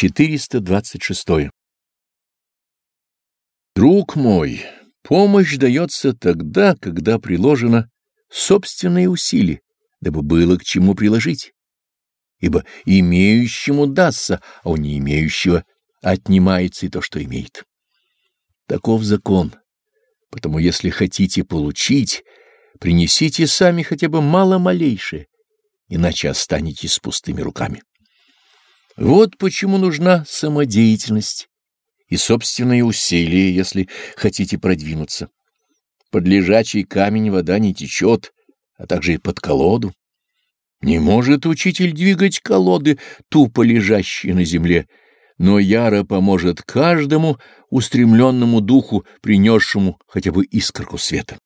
426. Друг мой, помощь дается тогда, когда приложено собственные усилия, дабы было к чему приложить. Ибо имеющему дастся, а у не имеющего отнимается и то, что имеет. Таков закон. Потому если хотите получить, принесите сами хотя бы мало-малейшее, иначе останетесь с пустыми руками. Вот почему нужна самодеятельность и собственные усилия, если хотите продвинуться. Под лежачий камень вода не течет, а также и под колоду. Не может учитель двигать колоды, тупо лежащие на земле, но яро поможет каждому устремленному духу, принесшему хотя бы искорку света.